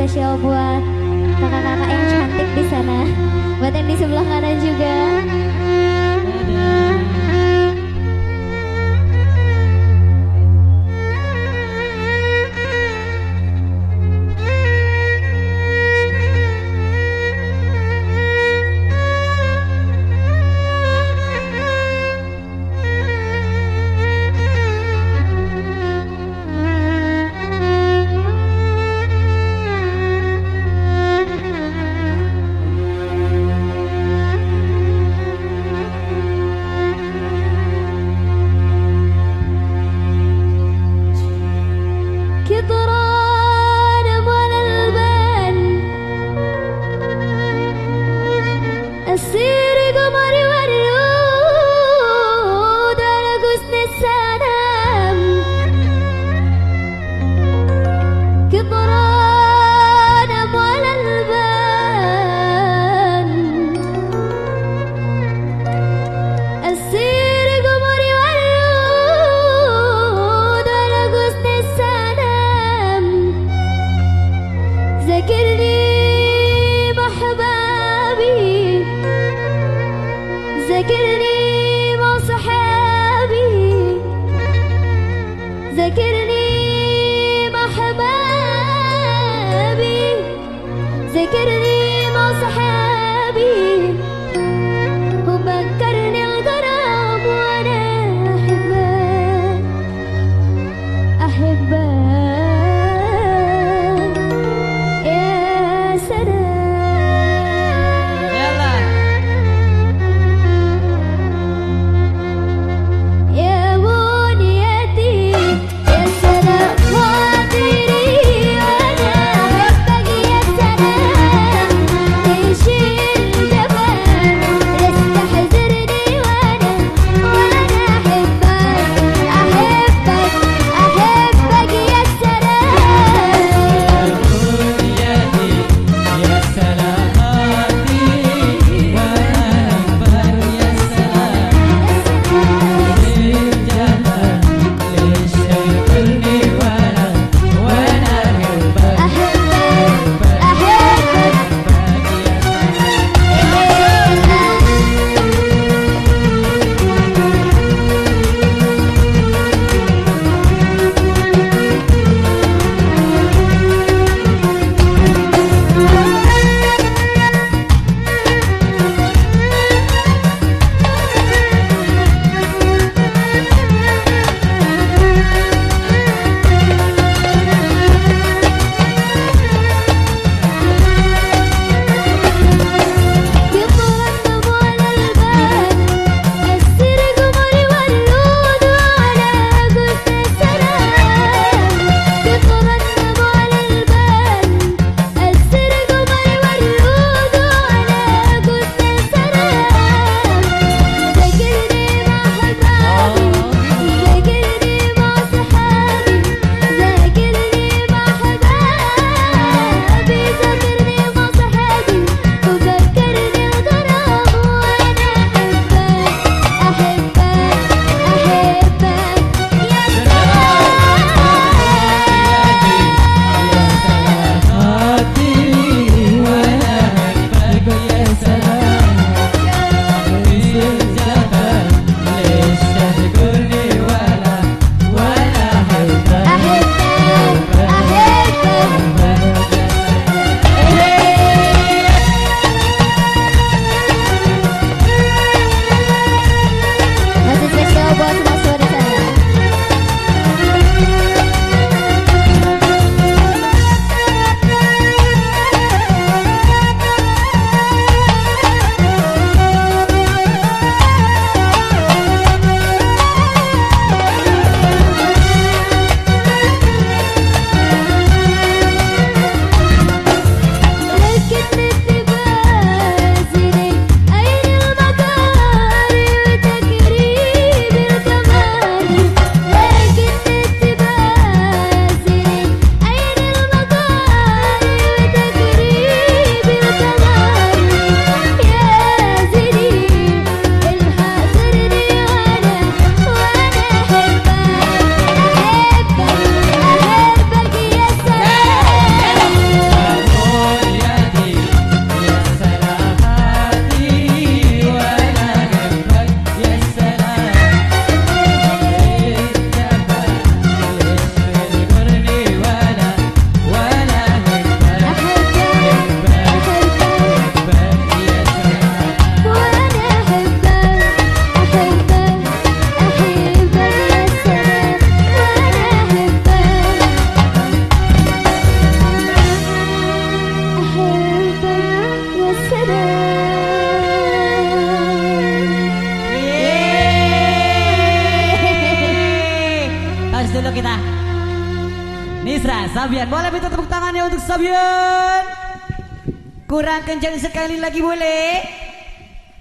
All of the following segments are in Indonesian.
spesial buat kakak-kakak yang cantik di sana, buat yang di sebelah kanan juga. Sabian. Boleh minta tepuk tangannya untuk Sabian. Kurang kencang sekali lagi boleh.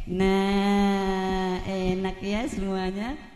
Nah, enak ya semuanya.